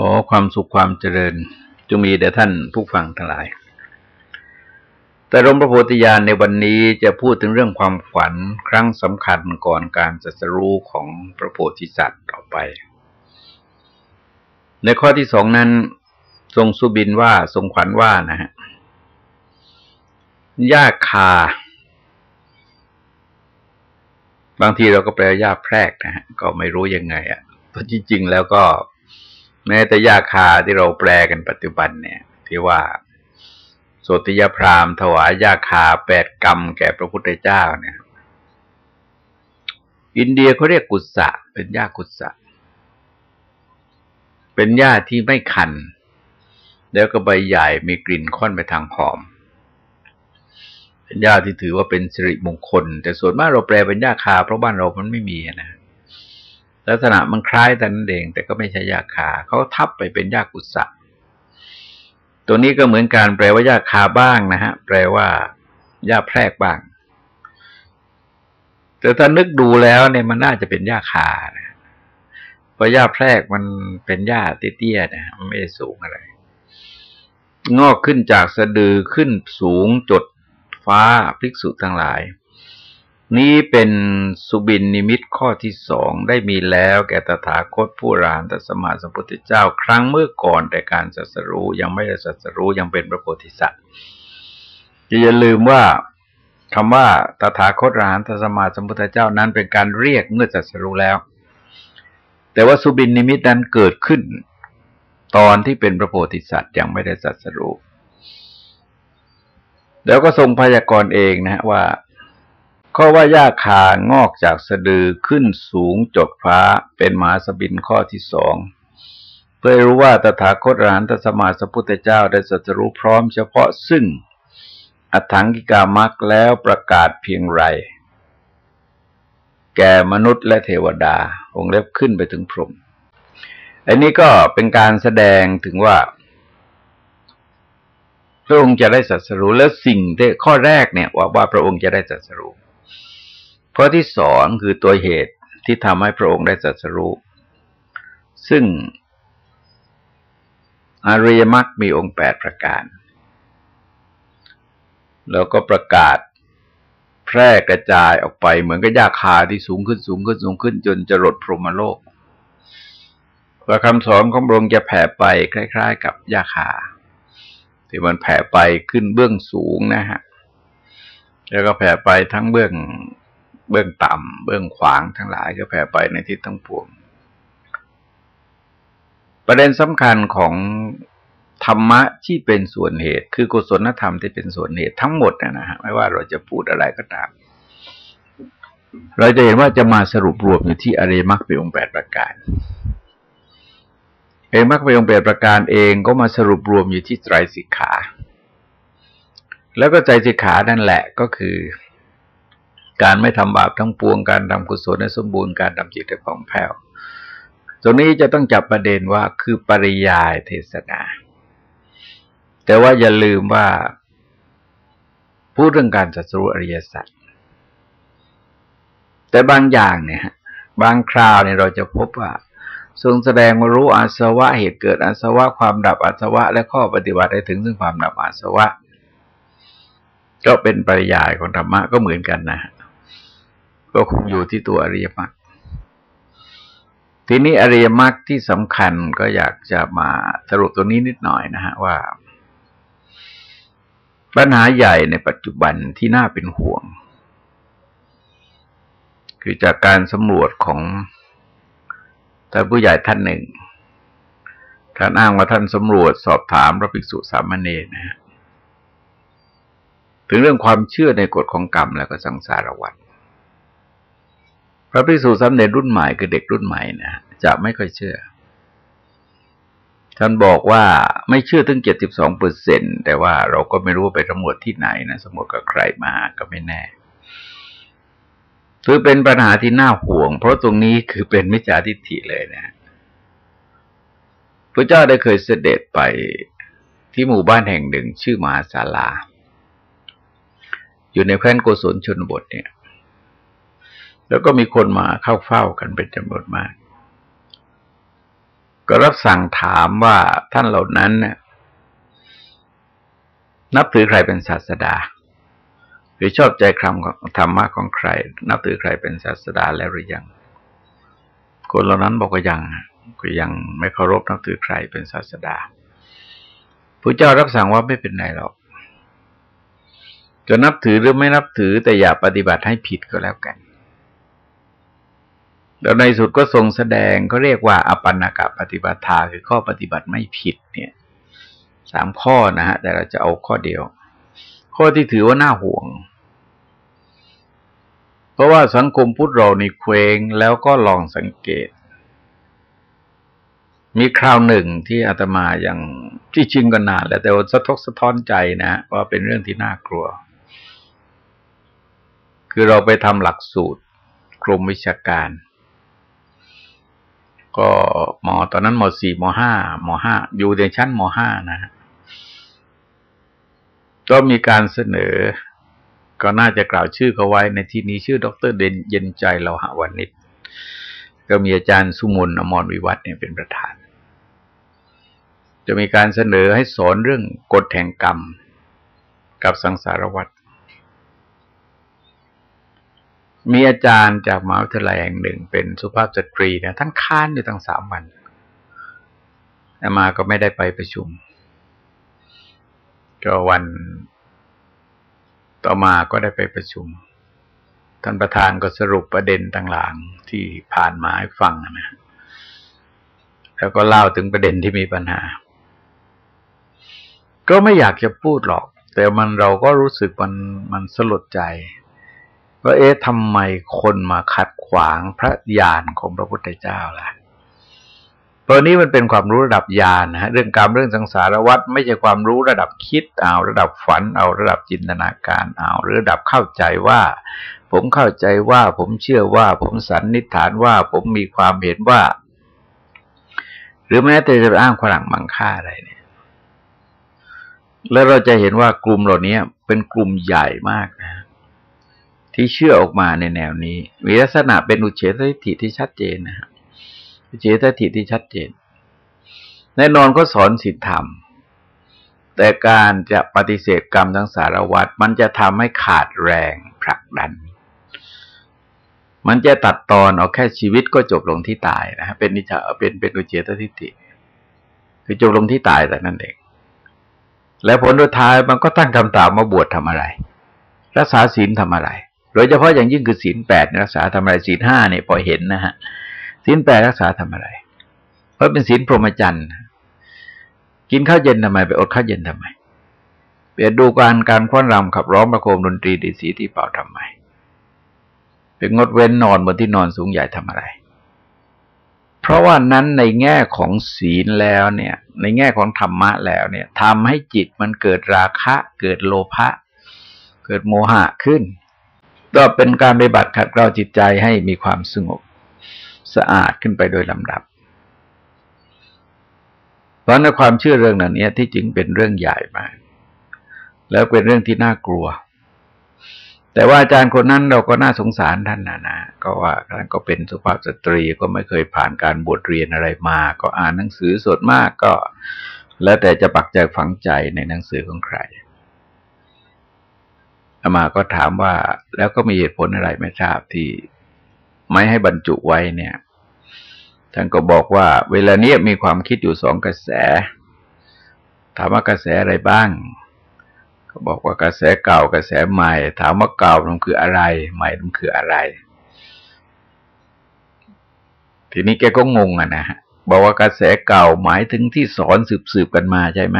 ขอความสุขความเจริญจงมีแด่ท่านผู้ฟังทั้งหลาย แต่รมพระโพธิญาณในวันนี้จะพูดถึงเรื่องความฝันครั้งสำคัญก่อนการจัสรู้ของพระโพธิสัตว์ต่อไป ในข้อที่สองนั้น ทรงสุบินว่าทรงขวัญว่านะฮะยาคา บางทีเราก็แปลยาแพรกนะฮะก็ไม่รู้ยังไงอะ่ะเพราะจริง ๆ แล้วก็ แม้แต่ยาคาที่เราแปลกันปัจจุบันเนี่ย ที่ว่าโสติยพรามถวายยาคาแปดกรรมแก่พระพุทธเจ้าเนี่ย อินเดียเขาเรียกกุศะเป็นยากุศะเป็นหญ้าที่ไม่คัน แล้วก็ใบใหญ่มีกลิ่นค่อนไปทางหอม เป็นหญ้าที่ถือว่าเป็นสิริมงคล แต่ส่วนมากเราแปลเป็นหญ้าคา เพราะบ้านเรามันไม่มีนะ ลักษณะมันคล้ายแต่นั้นเอง แต่ก็ไม่ใช่ยาคาเขาทับไปเป็นยากุศะตัวนี้ก็เหมือนการแปลว่ายาคาบ้างนะฮะ แปลว่ายาแพรกบ้าง แต่ถ้านึกดูแล้วเนี่ยมันน่าจะเป็นยาคานะเพราะยาแพรกมันเป็นหญ้าเตี้ยๆนะมันไม่ได้สูงอะไร งอกขึ้นจากสะดือขึ้นสูงจดฟ้าภิกษุทั้งหลาย นี้เป็นสุบินนิมิตข้อที่สองได้มีแล้วแก่ตถาคตผู้รานตสมาสัมพุทธเจ้า ครั้งเมื่อก่อนแต่การสัสรู้ยังไม่ได้สัสรู้ยังเป็นพระโพธิสัตว์อย่าลืมว่าคำว่าตถาคตรานตสมาสัมพุทธเจ้านั้นเป็นการเรียกเมื่อสัสรู้แล้ว แต่ว่าสุบินนิมิตนั้นเกิดขึ้น ตอนที่เป็นพระโพธิสัตว์ยังไม่ได้สัสรู้แล้วก็ทรงพยากรณ์เองนะว่า ข้อว่าหญ้าคางอกจากสะดือขึ้นสูงจดฟ้าเป็นมหาสบินข้อที่สอง เพื่อรู้ว่าตถาคตรานตสมาสัพพุทธเจ้าได้สัจรู้พร้อมเฉพาะซึ่งอัถังกิกามักแล้วประกาศเพียงไร แก่มนุษย์และเทวดา องเล็บขึ้นไปถึงพรหมอันนี้ก็เป็นการแสดงถึงว่าพระองค์จะได้สัจรู้แล้วสิ่งที่ข้อแรกเนี่ยว่าว่าพระองค์จะได้สัจรู้ ข้อที่สองคือตัวเหตุที่ทำให้พระองค์ได้สัสรู้ซึ่งอริยมรรคมีองค์แปดประการ แล้วก็ประกาศแพร่กระจายออกไปเหมือนกับยาคาที่สูงขึ้นสูงขึ้นสูงขึ้น จนจะรดพรหมโลกพระคำสอนของพระองค์จะแผ่ไปคล้าย ๆ กับยาคา ที่มันแผ่ไปขึ้นเบื้องสูงนะฮะ แล้วก็แผ่ไปทั้งเบื้อง เบื้องต่ำเบื้องขวางทั้งหลายก็แผ่ไปในทิศทั้งปวง ประเด็นสำคัญของธรรมะที่เป็นส่วนเหตุ คือกุศลธรรมที่เป็นส่วนเหตุทั้งหมดนะฮะไม่ว่าเราจะพูดอะไรก็ตาม เราจะเห็นว่าจะมาสรุปรวมอยู่ที่อริมักเป็นองค์แปดประการเอมักเป็นองค์แปดประการเองก็มาสรุปรวมอยู่ที่ไตรสิกขา แล้วก็ใจสิกขานั่นแหละก็คือ การไม่ทำบาปทั้งปวงการทำกุศลในสมบูรณ์การทำจิตให้ผ่องแผ้วตรงนี้จะต้องจับประเด็นว่าคือปริยายเทศนา แต่ว่าอย่าลืมว่า พูดเรื่องการจัดรู้อริยสัจแต่บางอย่างเนี่ยบางคราวเนี่ยเราจะพบว่าทรงแสดงรู้อาสวะเหตุเกิดอาสวะความดับอาสวะ และข้อปฏิบัติได้ถึงซึ่งความดับอาสวะ ก็เป็นปริยายของธรรมะก็เหมือนกันนะ ก็คงอยู่ที่ตัวอริยมรรคทีนี้อริยมรรคที่สำคัญก็อยากจะมาสรุปตัวนี้นิดหน่อยนะฮะว่า ปัญหาใหญ่ในปัจจุบันที่น่าเป็นห่วง คือจากการสำรวจของท่านผู้ใหญ่ท่านหนึ่งท่านอ้างว่าท่านสำรวจสอบถามพระภิกษุสามเณรนะฮะถึงเรื่องความเชื่อในกฎของกรรมแล้วก็สังสารวัฏ ระภิกษุสำเร็จรุ่นใหม่คือเด็กรุ่นใหม่นะจะไม่ค่อยเชื่อ ท่านบอกว่าไม่เชื่อถึงเจ็ดสิบสองเปอร์เซ็นแต่ว่าเราก็ไม่รู้ว่าไปสำรวจที่ไหนนะสำรวจกับใครมาก็ไม่แน่คือเป็นปัญหาที่น่าห่วง เพราะตรงนี้คือเป็นมิจฉาทิฏฐิเลยนะพระเจ้าได้เคยเสด็จไปที่หมู่บ้านแห่งหนึ่งชื่อมหาศาลา อยู่ในแคว้นโกศลชนบทเนี่ย แล้วก็มีคนมาเข้าเฝ้ากันเป็นจำนวนมาก ก็รับสั่งถามว่าท่านเหล่านั้นนับถือใครเป็นศาสดา หรือชอบใจคำธรรมะของใคร นับถือใครเป็นศาสดาแล้วหรือยัง คนเหล่านั้นบอกว่ายังก็ยังไม่เคารพนับถือใครเป็นศาสดาพระเจ้ารับสั่งว่าไม่เป็นไรหรอกจะนับถือหรือไม่นับถือแต่อย่าปฏิบัติให้ผิดก็แล้วกัน แล้วในสุดก็ทรงแสดงก็เรียกว่าอปันนากะปฏิบัติทาคือข้อปฏิบัติไม่ผิดเนี่ยสามข้อนะฮะแต่เราจะเอาข้อเดียว ข้อที่ถือว่าน่าห่วง เพราะว่าสังคมพุทธเราในเคว้งแล้วก็ลองสังเกต มีคราวหนึ่งที่อาตมาอย่างที่จริงก็นานแล้วแต่ว่าสะทกสะท้อนใจนะว่าเป็นเรื่องที่น่ากลัว คือเราไปทำหลักสูตรกรมวิชาการ ก็หมอตอนนั้นหมสี่มห้ามห้าอยู่ในชั้นมห้านะก็มีการเสนอ ก็น่าจะกล่าวชื่อเขาไว้ในที่นี้ชื่อ ดรเดนเย็นใจเราหาวันนิดก็มีอาจารย์สุมนอมรวิวัฒน์เนี่ยเป็นประธาน จะมีการเสนอให้สอนเรื่องกฎแห่งกรรม กับสังสารวัฏ มีอาจารย์จากมหาวิทยาลัยแห่งหนึ่ง เป็นสุภาพสตรีนี่ยท่านค้านอยู่ตั้งสามวันแต่มาก็ไม่ได้ไปประชุม ก็วันต่อมาก็ได้ไปประชุม ท่านประธานก็สรุปประเด็นต่างๆที่ผ่านมาให้ฟังนะแล้วก็เล่าถึงประเด็นที่มีปัญหา ก็ไม่อยากจะพูดหรอก แต่มันเราก็รู้สึกมันมันสลดใจ ว่าเอ๊ะทำไมคนมาขัดขวางพระญาณของพระพุทธเจ้าล่ะตอนนี้มันเป็นความรู้ระดับญาณนะฮะเรื่องการเรื่องสังสารวัฏไม่ใช่ความรู้ระดับคิดเอาระดับฝันเอาระดับจินตนาการเอาระดับเข้าใจว่า ผมเข้าใจว่าผมเชื่อว่า ผมสันนิษฐานว่าผมมีความเห็นว่า หรือแม้แต่จะอ้างฝรั่งมังค่าอะไรเนี่ย แล้วเราจะเห็นว่ากลุ่มเหล่านี้เป็นกลุ่มใหญ่มากนะ ที่เชื่อออกมาในแนวนี้ มีลักษณะเป็นอุเฉททิฏฐิที่ชัดเจนนะครับเจตทิฏฐิที่ชัดเจน แน่นอนก็สอนศีลธรรม แต่การจะปฏิเสธกรรมทั้งสารวัตรมันจะทำให้ขาดแรงผลักดัน มันจะตัดตอนเอาแค่ชีวิตก็จบลงที่ตายนะฮะเป็นนิจาเป็นเป็นอุเจตทิฏฐิคือจบลงที่ตายแต่นั่นเองแล้วผลสุดท้ายมันก็ตั้งคำถามมาบวชทำอะไร รักษาศีลทำอะไร โดยเฉพาะอย่างยิ่งคือศีลแปดรักษาทำอะไรศีลห้าเนี่ยพอเห็นนะฮะศีลแปดรักษาทำอะไร เพราะเป็นศีลพรหมจรรย์กินข้าวเย็นทำไม ไปอดข้าวเย็นทำไมเปลี่ยนดูการการพ้อนรำขับร้องประโคมดนตรีดีสีที่เป่าทำไมเป็นงดเว้นนอนบนที่นอนสูงใหญ่ทำอะไร เพราะว่านั้นในแง่ของศีลแล้วเนี่ย ในแง่ของธรรมะแล้วเนี่ยทำให้จิตมันเกิดราคะ เกิดโลภะเกิดโมหะขึ้น ก็เป็นการปฏิบัติขัดเกลาจิตใจให้มีความสงบสะอาดขึ้นไปโดยลำดับ เพราะในความเชื่อเรื่องนั้นเนี่ยที่จริงเป็นเรื่องใหญ่มาก แล้วเป็นเรื่องที่น่ากลัว แต่ว่าอาจารย์คนนั้นเราก็น่าสงสารท่านนะนะก็ว่าท่านก็เป็นสุภาพสตรีก็ไม่เคยผ่านการบวชเรียนอะไรมา ก็อ่านหนังสือสดมากก็ แล้วแต่จะปักใจฝังใจในหนังสือของใคร มาก็ถามว่าแล้วก็มีเหตุผลอะไรไม่ทราบที่ไม่ให้บรรจุไว้เนี่ย ท่านก็บอกว่า เวลาเนี้ยมีความคิดอยู่สองกระแส ถามว่ากระแสอะไรบ้าง ก็บอกว่ากระแสเก่ากระแสใหม่ ถามว่าเก่ามันคืออะไร ใหม่มันคืออะไร ทีนี้แกก็งงอะนะฮะบอกว่ากระแสเก่าหมายถึงที่สอนสืบๆกันมาใช่ไหม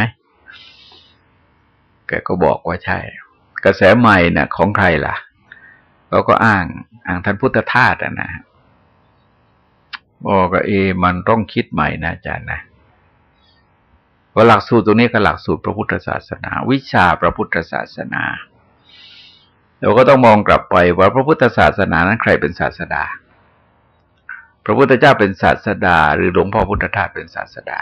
แกก็บอกว่าใช่ กระแสใหม่น่ะ ของใครล่ะเราก็อ้างอ้างท่านพุทธทาสนะบอกว่าเอ มันต้องคิดใหม่นะอาจารย์นะว่าหลักสูตรตรงนี้ก็หลักสูตรพระพุทธศาสนา วิชาพระพุทธศาสนาเราก็ต้องมองกลับไปว่าพระพุทธศาสนานั้นใครเป็นศาสดา พระพุทธเจ้าเป็นศาสดา หรือหลวงพ่อพุทธทาสเป็นศาสดา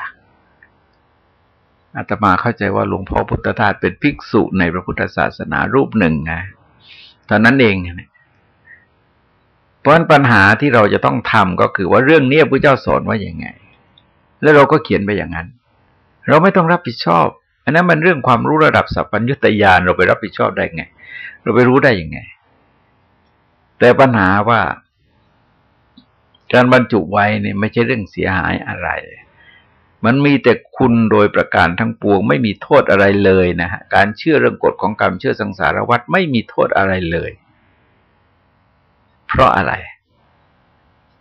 อาตมาเข้าใจว่าหลวงพ่อพุทธทาสเป็นภิกษุในพระพุทธศาสนารูปหนึ่งไงเท่านั้นเองเนี่ยเพราะปัญหาที่เราจะต้องทำก็คือว่าเรื่องนี้พระเจ้าสอนว่าอย่างไง แล้วเราก็เขียนไปอย่างนั้น เราไม่ต้องรับผิดชอบ อันนั้นมันเรื่องความรู้ระดับสัพพัญญุตยานเราไปรับผิดชอบได้ไง เราไปรู้ได้ยังไง แต่ปัญหาว่า การบรรจุไว้เนี่ยไม่ใช่เรื่องเสียหายอะไร มันมีแต่คุณโดยประการทั้งปวง ไม่มีโทษอะไรเลยนะฮะการเชื่อเรื่องกฎของกรรมเชื่อสังสารวัฏไม่มีโทษอะไรเลย เพราะอะไร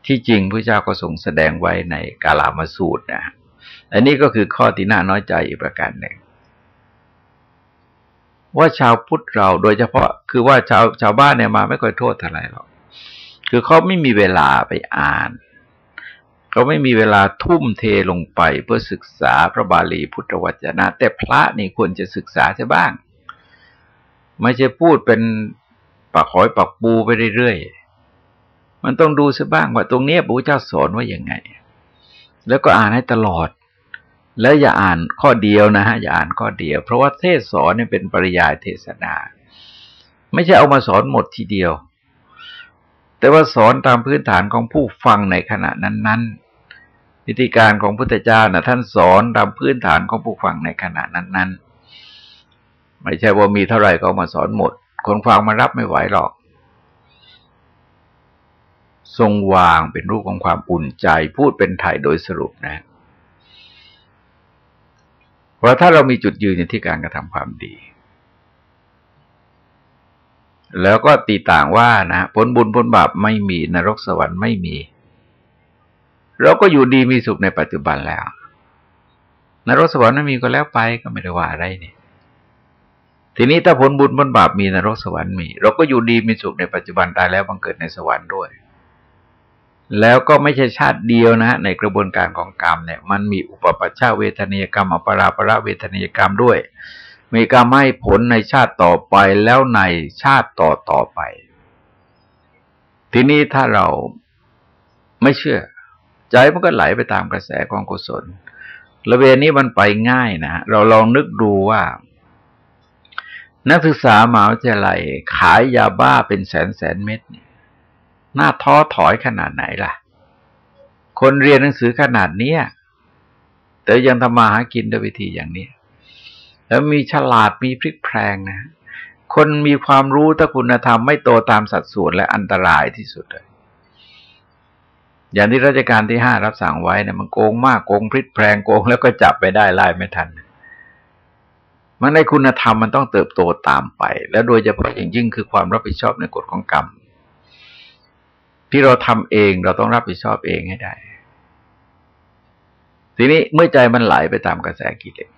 ที่จริงพระเจ้าก็ทรงแสดงไว้ในกาลามาสูตรนะอันนี้ก็คือข้อที่น่าน้อยใจอีกประการหนึ่งว่าชาวพุทธเราโดยเฉพาะคือว่าชาวชาวบ้านเนี่ยมาไม่ค่อยโทษอะไรหรอกคือเขาไม่มีเวลาไปอ่าน เขาไม่มีเวลาทุ่มเทลงไปเพื่อศึกษาพระบาลีพุทธวจนะ แต่พระนี่ควรจะศึกษาใช่บ้าง ไม่ใช่พูดเป็นปักหอยปักปูไปเรื่อยๆ มันต้องดูซะบ้างว่าตรงนี้พระเจ้าสอนว่าอย่างไง แล้วก็อ่านให้ตลอด แล้วอย่าอ่านข้อเดียวนะฮะอย่าอ่านข้อเดียว เพราะว่าเทศสอนเนี่ยเป็นปริยายเทศนา ไม่ใช่เอามาสอนหมดทีเดียวแต่ว่าสอนตามพื้นฐานของผู้ฟังในขณะนั้นๆ วิธีการของพุทธเจ้านะท่านสอนตามพื้นฐานของผู้ฟังในขณะนั้น ๆ ไม่ใช่ว่ามีเท่าไหร่ก็มาสอนหมด คนฟังมารับไม่ไหวหรอก ทรงวางเป็นรูปของความอุ่นใจพูดเป็นไทยโดยสรุปนะเพราะถ้าเรามีจุดยืนในที่การกระทำความดี แล้วก็ตีต่างว่านะผลบุญผลบาปไม่มีนรกสวรรค์ไม่มี เราก็อยู่ดีมีสุขในปัจจุบันแล้วนรกสวรรค์ไม่มีก็แล้วไปก็ไม่ได้ว่าอะไรนี่ทีนี้ถ้าผลบุญผลบาปมีนรกสวรรค์มี เราก็อยู่ดีมีสุขในปัจจุบันตายแล้วบังเกิดในสวรรค์ด้วย แล้วก็ไม่ใช่ชาติเดียวนะ ในกระบวนการของกรรมเนี่ย มันมีอุปปัชชาเวทนียกรรมอปราประเวทนียกรรมด้วย มีกรรมให้ผลในชาติต่อไปแล้วในชาติต่อต่อไป ทีนี้ถ้าเราไม่เชื่อ ใจมันก็ไหลไปตามกระแสของกุศลระเวนี้มันไปง่ายนะเราลองนึกดูว่า นักศึกษามหาวิทยาลัยขายยาบ้าเป็นแสนแสนเม็ดเนี่ยน่าท้อถอยขนาดไหนล่ะ คนเรียนหนังสือขนาดเนี้ยแต่ยังทำมาหากินด้วยวิธีอย่างนี้ แล้วมีฉลาดมีพริกแพงนะ คนมีความรู้ถ้าคุณธรรมไม่โตตามสัดส่วนและอันตรายที่สุดเลย อย่างที่ราชการที่ห้ารับสั่งไว้เนี่ยมันโกงมากโกงพริกแพงโกงแล้วก็จับไปได้ไล่ไม่ทันมันในคุณธรรมมันต้องเติบโตตามไป แล้วโดยเฉพาะอย่างยิ่งคือความรับผิดชอบในกฎของกรรม ที่เราทำเองเราต้องรับผิดชอบเองให้ได้ ทีนี้เมื่อใจมันไหลไปตามกระแสกิเลส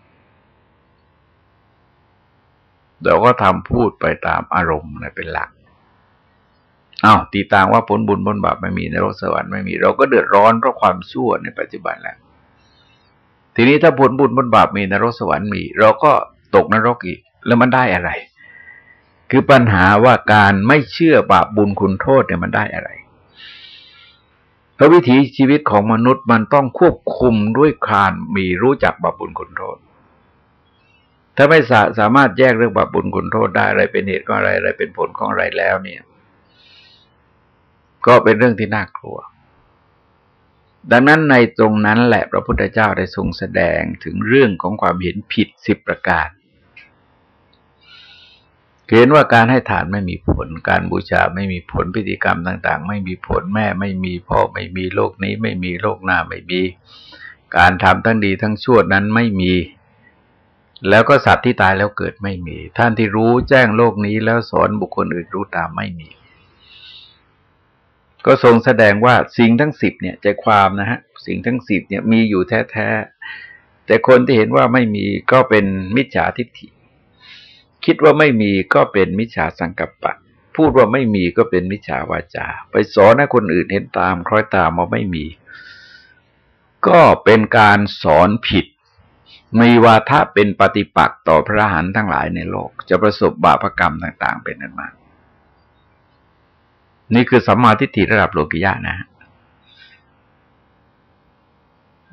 เราก็ทำพูดไปตามอารมณ์นเป็นหลัก อา้าวตีต่างว่าผลบุญผลบาปไม่มีในโลกสวรรค์ไม่มี เราก็เดือดร้อนเพราะความชั่วในปัจจุบันแล้วทีนี้ถ้าผลบุญผลบาปมีในโลกสวรรค์มี เราก็ตกนรกอีก แล้วมันได้อะไร คือปัญหาว่าการไม่เชื่อบาปบุญคุณโทษเนี่ยมันได้อะไรพระวิถีชีวิตของมนุษย์มันต้องควบคุมด้วยคารมีรู้จักบาปบุญคุณโทษ ถ้าไม่สาสามารถแยกเรื่องบาปบุญคุณโทษได้อะไรเป็นเหตุของอะไรอะไรเป็นผลของอะไรแล้วเนี่ย ก็เป็นเรื่องที่น่ากลัว ดังนั้นในตรงนั้นแหละพระพุทธเจ้าได้ทรงแสดงถึงเรื่องของความเห็นผิดสิบประการเห็นว่าการให้ทานไม่มีผล การบูชาไม่มีผลพิธีกรรมต่าง ๆ ไม่มีผลแม่ไม่มีพ่อไม่มีโลกนี้ ไม่มีโลกหน้าไม่มี การทำทั้งดีทั้งชั่วนั้นไม่มี แล้วก็สัตว์ที่ตายแล้วเกิดไม่มี ท่านที่รู้แจ้งโลกนี้แล้วสอนบุคคลอื่นรู้ตามไม่มี ก็ทรงแสดงว่าสิ่งทั้งสิบเนี่ยใจความนะฮะสิ่งทั้งสิบเนี่ยมีอยู่แท้ๆแต่คนที่เห็นว่าไม่มีก็เป็นมิจฉาทิฏฐิ คิดว่าไม่มีก็เป็นมิจฉาสังกัปปะ พูดว่าไม่มีก็เป็นมิจฉาวาจา ไปสอนให้คนอื่นเห็นตามคล้อยตามมาไม่มี ก็เป็นการสอนผิดมีวาทะเป็นปฏิปักษ์ต่อพระหันทั้งหลายในโลก จะประสบบาปกรรมต่าง ๆ เป็นนั้นมาก นี่คือสัมมาทิฏฐิระดับโลกิยะนะ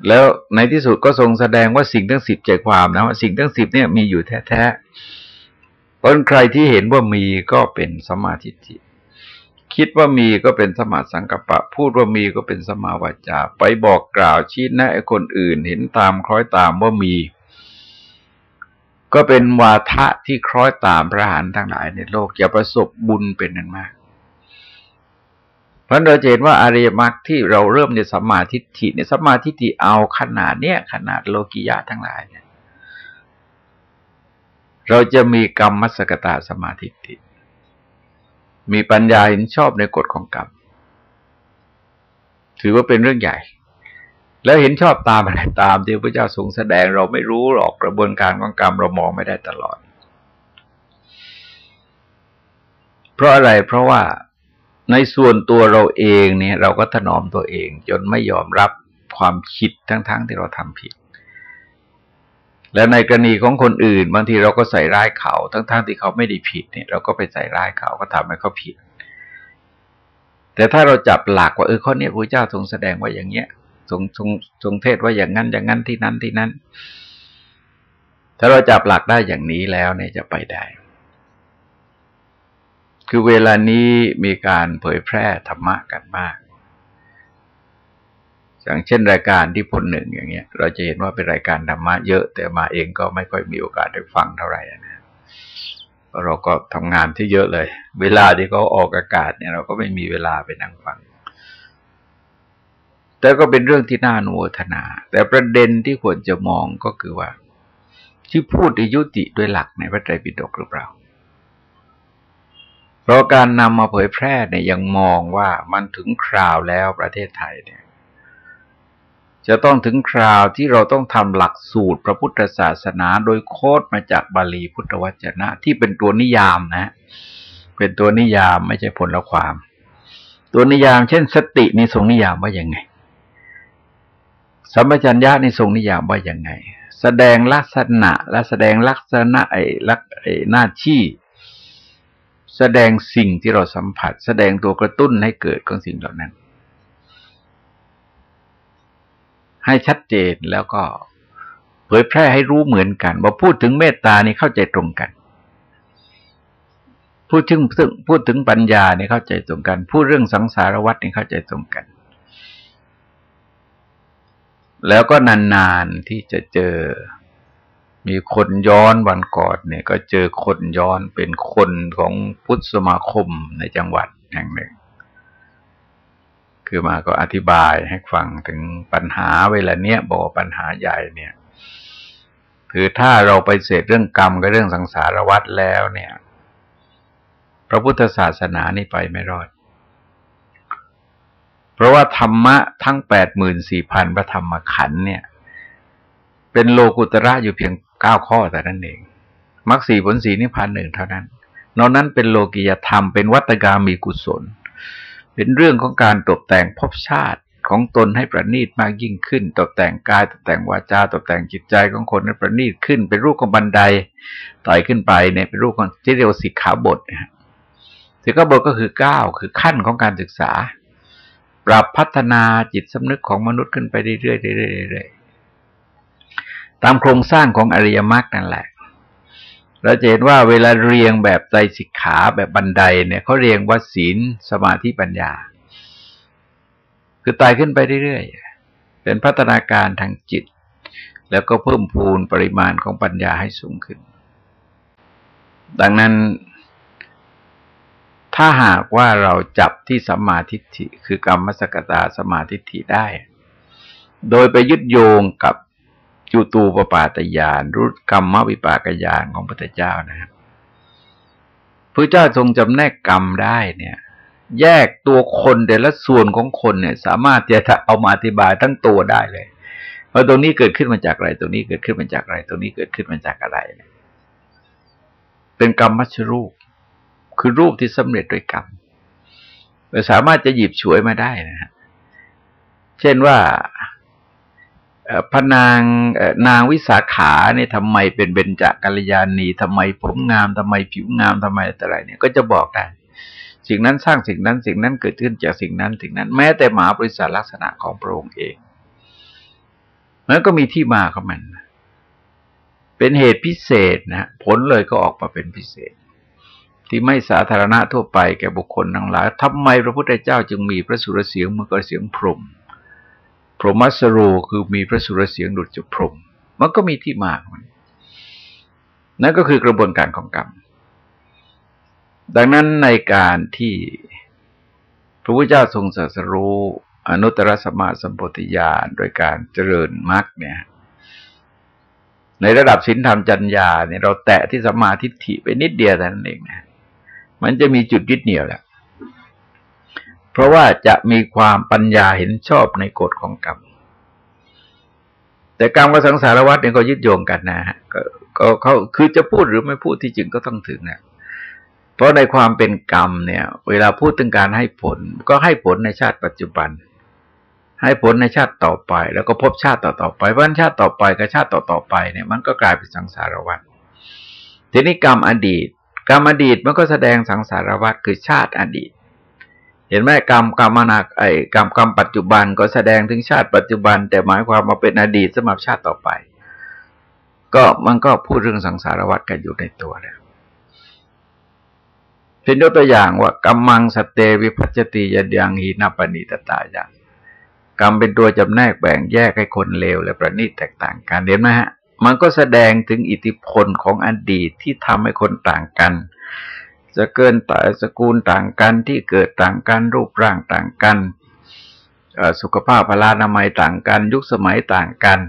แล้วในที่สุดก็ทรงแสดงว่าสิ่งทั้งสิบใจความนะว่าสิ่งทั้งสิบเนี่ยมีอยู่แท้ๆเพราะใครที่เห็นว่ามีก็เป็นสัมมาธิิคิดว่ามีก็เป็นสมาสังกัปปะ พูดว่ามีก็เป็นสมาวาจา ไปบอกกล่าวชี้แนะคนอื่นเห็นตามคล้อยตามว่ามี ก็เป็นวาทะที่คล้อยตามพระหานทั้งหลายในโลก อย่าประสบบุญเป็นนั้นมาก ราะเราเห็นว่าอริยมรรคที่เราเริ่มในสัมมาทิฏฐิในสัมมาทิฏฐิเอาขนาดเนี้ยขนาดโลกิยะทั้งหลายเนี่ยเราจะมีกรรมมัสกตาสมาธิิมีปัญญาเห็นชอบในกฎของกรรม ถือว่าเป็นเรื่องใหญ่ แล้วเห็นชอบตามอะไรตามที่พระเจ้าทรงแสดงเราไม่รู้หรอกกระบวนการของกรรมเรามองไม่ได้ตลอด เพราะอะไรเพราะว่า ในส่วนตัวเราเองเนี่ยเราก็ถนอมตัวเอง จนไม่ยอมรับความคิดทั้งๆทที่เราทำผิด แล้วในกรณีของคนอื่น บางทีเราก็ใส่ร้ายเขาทั้งๆทที่เขาไม่ได้ผิดเนี่ย เราก็ไปใส่ร้ายเขาก็ทำให้เขาผิด แต่ถ้าเราจับหลักว่าเออข้อนี้พระเจ้าทรงแสดงว่าอย่างเงี้ยทรงทรงทรงเทศว่าอย่างนั้นอย่างนั้นที่นั้นที่นั้น ถ้าเราจับหลักได้อย่างนี้แล้วเนี่ยจะไปได้ คือเวลานี้มีการเผยแพร่ธรรมะกันมาก อย่างเช่นรายการที่พลหนึ่งอย่างเงี้ย เราจะเห็นว่าเป็นรายการธรรมะเยอะ แต่มาเองก็ไม่ค่อยมีโอกาสได้ฟังเท่าไหร่นะเราก็ทำงานที่เยอะเลย เวลาที่เขาออกอากาศเนี่ยเราก็ไม่มีเวลาไปนั่งฟัง แต่ก็เป็นเรื่องที่น่าโนทนา แต่ประเด็นที่ควรจะมองก็คือว่า ที่พูดยุติด้วยหลักในพระไตรปิฎกหรือเปล่า เพราะการนำมาเผยแพร่เนี่ยยังมองว่ามันถึงคราวแล้วประเทศไทยเนี่ย จะต้องถึงคราวที่เราต้องทำหลักสูตรพระพุทธศาสนาโดยโคดมาจากบาลีพุทธวจนะ ที่เป็นตัวนิยามนะ เป็นตัวนิยามไม่ใช่ผลละความ ตัวนิยาม เช่น สติในทรงนิยามว่าอย่างไงสัมปชัญญะในทรงนิยามว่าอย่างไง แสดงลักษณะและแสดงลักษณะไอ้ลักไอ้หน้าที่ แสดงสิ่งที่เราสัมผัส แสดงตัวกระตุ้นให้เกิดของสิ่งเหล่านั้น ให้ชัดเจนแล้วก็เผยแพร่ให้รู้เหมือนกันว่าพูดถึงเมตตานี่เข้าใจตรงกัน พูดถึงพูดถึงปัญญานี่เข้าใจตรงกัน พูดเรื่องสังสารวัฏนี่เข้าใจตรงกัน แล้วก็นานๆที่จะเจอ มีคนย้อนวันก่อนเนี่ย ก็เจอคนย้อนเป็นคนของพุทธสมาคมในจังหวัดแห่งหนึ่ง คือมาก็อธิบายให้ฟังถึงปัญหาเวลาเนี้ยบอกปัญหาใหญ่เนี่ยคือถ้าเราไปเสดเรื่องกรรมกับเรื่องสังสารวัฏแล้วเนี่ย พระพุทธศาสนานี่ไปไม่รอด เพราะว่าธรรมะทั้งแปดหมื่นสี่พันพระธรรมขันธ์เนี่ย เป็นโลกุตระอยู่เพียง เก้าข้อแต่นั้นเองมรรคสี่ผลสีนิพพานหนึ่งเท่านั้น นอกนั้นเป็นโลกิยธรรมเป็นวัตกามีกุศล เป็นเรื่องของการตกแต่งภพชาติของตนให้ประณีตมากยิ่งขึ้น ตกแต่งกายตกแต่งวาจาตกแต่งจิตใจของคนให้ประณีตขึ้น เป็นรูปของบันไดไต่ขึ้นไปเนี่ยเป็นรูปของที่เรียกว่าสิกขาบทนะสิกขาบทก็คือก้าวคือขั้นของการศึกษา ปรับพัฒนาจิตสำนึกของมนุษย์ขึ้นไปเรื่อยๆเรื่อยๆ ตามโครงสร้างของอริยมรรคนั่นแหละเราจะเห็นว่าเวลาเรียงแบบใจสิกขาแบบบันไดเนี่ยเขาเรียงว่าศีลสมาธิปัญญา คือตายขึ้นไปเรื่อยๆ เป็นพัฒนาการทางจิต แล้วก็เพิ่มพูนปริมาณของปัญญาให้สูงขึ้น ดังนั้นถ้าหากว่าเราจับที่สัมมาทิฏฐิคือกรรมสกตาสมาทิฏฐิได้ โดยไปยึดโยงกับ จุตูปปาตยานรุกรรมวิปากยานของพระเจ้านะครับพระเจ้าทรงจำแนกกรรมได้เนี่ย แยกตัวคนแต่ละส่วนของคนเนี่ย สามารถจะเอามาอธิบายทั้งตัวได้เลยว่าตรงนี้เกิดขึ้นมาจากอะไร ตรงนี้เกิดขึ้นมาจากอะไร ตรงนี้เกิดขึ้นมาจากอะไร เป็นกรรมมัชรูป คือรูปที่สำเร็จโดยกรรมเราสามารถจะหยิบฉวยมาได้นะฮะ เช่นว่า พนางนางวิสาขาเนี่ยทำไมเป็นเบญจกัลยาณีทำไมผมงามทำไมผิวงามทำไมอะไรเนี่ยก็จะบอกได้สิ่งนั้นสร้างสิ่งนั้นสิ่งนั้นเกิดขึ้นจากสิ่งนั้นสิ่งนั้น แม้แต่หมาบริษัทลักษณะของพระองค์เองมันก็มีที่มาของมัน เป็นเหตุพิเศษนะผลเลยก็ออกมาเป็นพิเศษ ที่ไม่สาธารณะทั่วไปแก่บุคคลทั้งหลายทำไมพระพุทธเจ้าจึงมีพระสุรเสียงเมื่อก็เสียงพรม พรหมัสโรคือมีพระสุรเสียงดุจพรมมันก็มีที่มามันนั่นก็คือกระบวนการของกรรม ดังนั้นในการที่พระพุทธเจ้าทรงสัสรู้อนุตตรสมาสัมปติญาณโดยการเจริญมรรคเนี่ย ในระดับศีลธรรมจัญญาเนี่ยเราแตะที่สมาธิฐิไปนิดเดียวแต่นั้นเองนะมันจะมีจุดยึดเหนี่ยวแหละ เพราะว่าจะมีความปัญญาเห็นชอบในกฎของกรรม แต่กรรมกับสังสารวัฏเนี่ยก็ยึดโยงกันนะฮะก็เขาคือจะพูดหรือไม่พูดที่จริงก็ต้องถึงนะเพราะในความเป็นกรรมเนี่ย เวลาพูดถึงการให้ผล ก็ให้ผลในชาติปัจจุบัน ให้ผลในชาติต่อไป แล้วก็พบชาติต่อๆไปเพราะชาติต่อไปกับชาติต่อๆไปเนี่ย มันก็กลายเป็นสังสารวัฏทีนี้กรรมอดีต กรรมอดีตมันก็แสดงสังสารวัฏคือชาติอดีต เห็นไหมกรรมกรรมนาไอ้กรรมกรรมปัจจุบันก็แสดงถึงชาติปัจจุบัน แต่หมายความมาเป็นอดีตสำหรับชาติต่อไป ก็มันก็พูดเรื่องสังสารวัฏกันอยู่ในตัวแล้วเป็นยกตัวอย่างว่ากรรมังสเตวิพัชติยยังหีนาปณิตตาอย่างกรรมเป็นตัวจำแนกแบ่งแยกให้คนเลวและประณีตแตกต่างกันเห็นไหมฮะ มันก็แสดงถึงอิทธิพลของอดีตที่ทำให้คนต่างกัน จะเกินต่สกุลต่างกันที่เกิดต่างกัน รูปร่างต่างกัน สุขภาพพลานามัยต่างกัน ยุคสมัยต่างกัน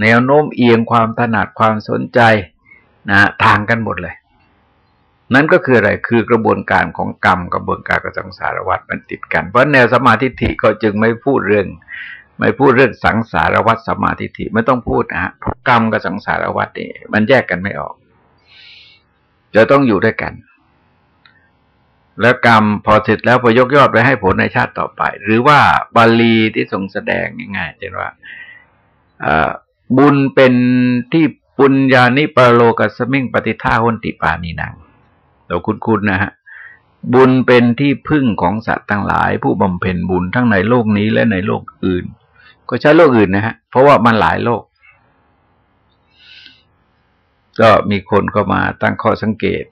แนวโน้มเอียงความถนัดความสนใจนะทางกันหมดเลย นั่นก็คืออะไรคือกระบวนการของกรรมกระบวนการกระสังสารวัฏมันติดกัน เพราะแนวสมาธิิก็จึงไม่พูดเรื่อง ไม่พูดเรื่องสังสารวัฏสมาธิิไม่ต้องพูดนะฮะเพราะกรรมกับสังสารวัฏนี่มันแยกกันไม่ออก จะต้องอยู่ด้วยกัน แล้วกรรมพอเสร็จแล้วพอยกยอดไปให้ผลในชาติต่อไป หรือว่าบาลีที่ทรงแสดงง่ายๆเช่นว่าบุญเป็นที่ปุญญานิปโลกัสมิงปฏิท่าหนติปานีนังเราคุ้นๆนะฮะบุญเป็นที่พึ่งของสัตว์ทั้งหลาย ผู้บำเพ็ญบุญทั้งในโลกนี้และในโลกอื่น ก็ใช้โลกอื่นนะฮะเพราะว่ามันหลายโลก ก็มีคนก็มาตั้งข้อสังเกต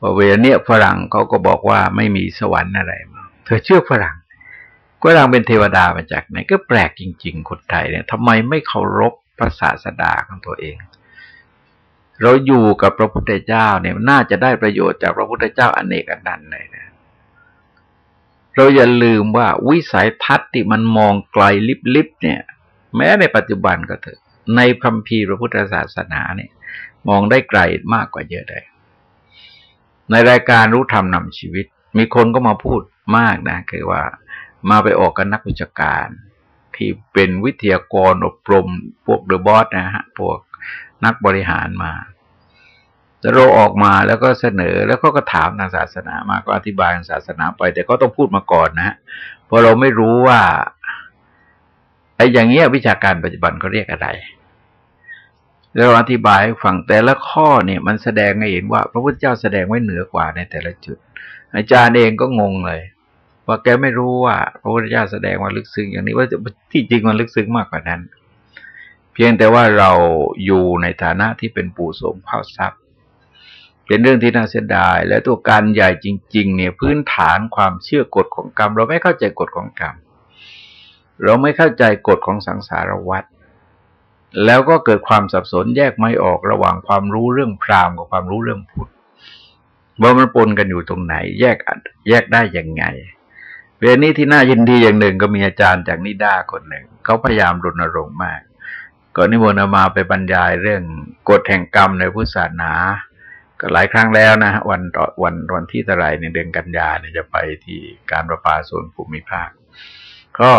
ว่าเวลาเนี้ยฝรั่งเขาก็บอกว่าไม่มีสวรรค์อะไรมาเธอเชื่อฝรั่งฝรั่งเป็นเทวดามาจากไหนก็แปลกจริง ๆ คนไทยเนี่ยทำไมไม่เคารพพระศาสดาของตัวเอง เราอยู่กับพระพุทธเจ้าเนี่ยน่าจะได้ประโยชน์จากพระพุทธเจ้าอนเนกอนันต์เลยนะเราอย่าลืมว่าวิสัยทัศน์ที่มันมองไกลลิบๆเนี่ย แม้ในปัจจุบันก็เถอะในพัมพีร์พระพุทธศาสนาเนี่ย มองได้ไกลมากกว่าเยอะเลย ในรายการรู้ธรรมนำชีวิต มีคนก็มาพูดมากนะ คือว่ามาไปออกกันนักวิชาการ ที่เป็นวิทยากรอบรมพวกเดอะบอสนะฮะ พวกนักบริหารมาแต่เราออกมาแล้วก็เสนอแล้วก็ก็ถามทางศาสนามาก็อธิบายทางศาสนาไป แต่ก็ต้องพูดมาก่อนนะเพราะเราไม่รู้ว่าไอ้อย่างเงี้ยวิชาการปัจจุบันเขาเรียกอะไร เราอธิบายฝั่งแต่ละข้อเนี่ย มันแสดงให้เห็นว่า พระพุทธเจ้าแสดงไว้เหนือกว่าในแต่ละจุด อาจารย์เองก็งงเลย ว่าแกไม่รู้ว่า พระพุทธเจ้าแสดงว่าลึกซึ้งอย่างนี้ว่าที่จริงมันลึกซึ้งมากกว่านั้น เพียงแต่ว่าเราอยู่ในฐานะที่เป็นปู่สมเผ่าทรัพย์เป็นเรื่องที่น่าเสียดาย และตัวการใหญ่จริง ๆ เนี่ย พื้นฐานความเชื่อกฎของกรรม เราไม่เข้าใจกฎของกรรม เราไม่เข้าใจกฎของสังสารวัฏ แล้วก็เกิดความสับสนแยกไม่ออกระหว่างความรู้เรื่องพราหมณ์กับความรู้เรื่องพุทธว่ามันปนกันอยู่ตรงไหน แยกแยกได้ยังไงเวลานี้ที่น่ายินดีอย่างหนึ่งก็มีอาจารย์จากนิด้าคนหนึ่งเขาพยายามรณรงค์มากก็นิมนต์มาไปบรรยายเรื่องกฎแห่งกรรมในพุทธศาสนา ก็หลายครั้งแล้วนะวันต่อวันวันที่ตะไรในเดือนกันยาเนี่ยจะไปที่การประปาส่วนภูมิภาค ก็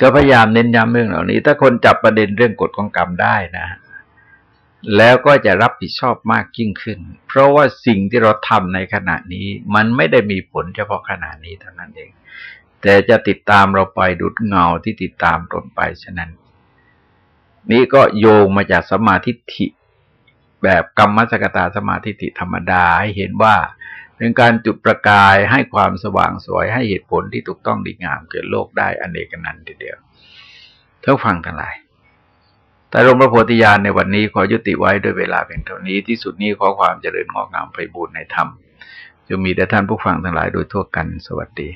ก็พยายามเน้นย้ำเรื่องเหล่านี้ ถ้าคนจับประเด็นเรื่องกฎของกรรมได้นะแล้วก็จะรับผิดชอบมากยิ่งขึ้น เพราะว่าสิ่งที่เราทำในขณะนี้ มันไม่ได้มีผลเฉพาะขณะนี้เท่านั้นเอง แต่จะติดตามเราไปดูดเงาที่ติดตามตนไปฉะนั้น นี้ก็โยงมาจากสมาธิิแบบกรรมสกตาสมาธิิธรรมดาให้เห็นว่า เป็นการจุดประกายให้ความสว่างสวยให้เหตุผลที่ถูกต้องดีงามเกิดโลกได้อนเนกนันทีเดียวท่าฟังทั้งหลายแต่ลมพระโพธิญาณในวันนี้ขอยุติไว้ด้วยเวลาเพียงเท่านี้ที่สุดนี้ขอความเจริญงอกงามไปบูรณนธรรมจะมีแด่ท่านผู้ฟังทั้งหลายโดยทั่วกันสวัสดี